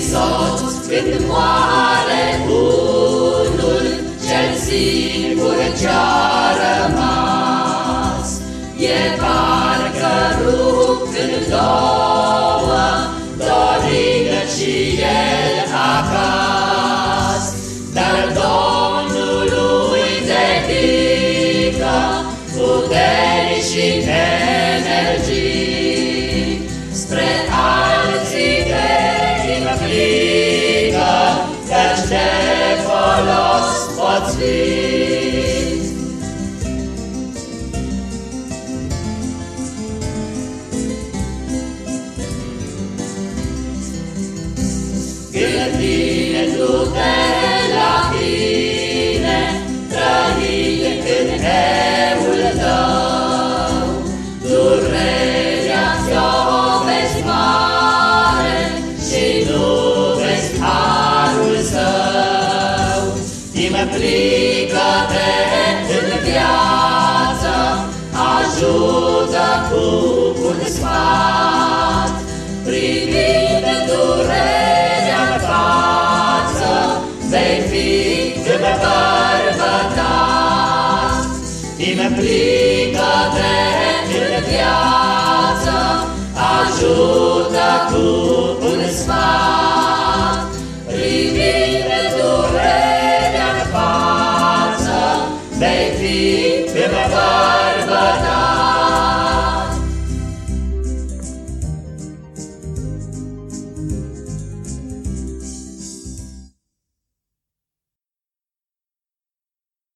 soț când moare unul cel singur ce-a rămas. E parcă rupt în două, dorind și el acasă, dar Domnului dedică puteri și energii Gândindu-te la tine, trăind în eul tău, durerea ți-o vezi mare și nu vezi harul său. Implică-te în viață, ajută cu un sfat, Din plică dreptul viață, ajută cu în sfat. Privire durerea în față, vei fi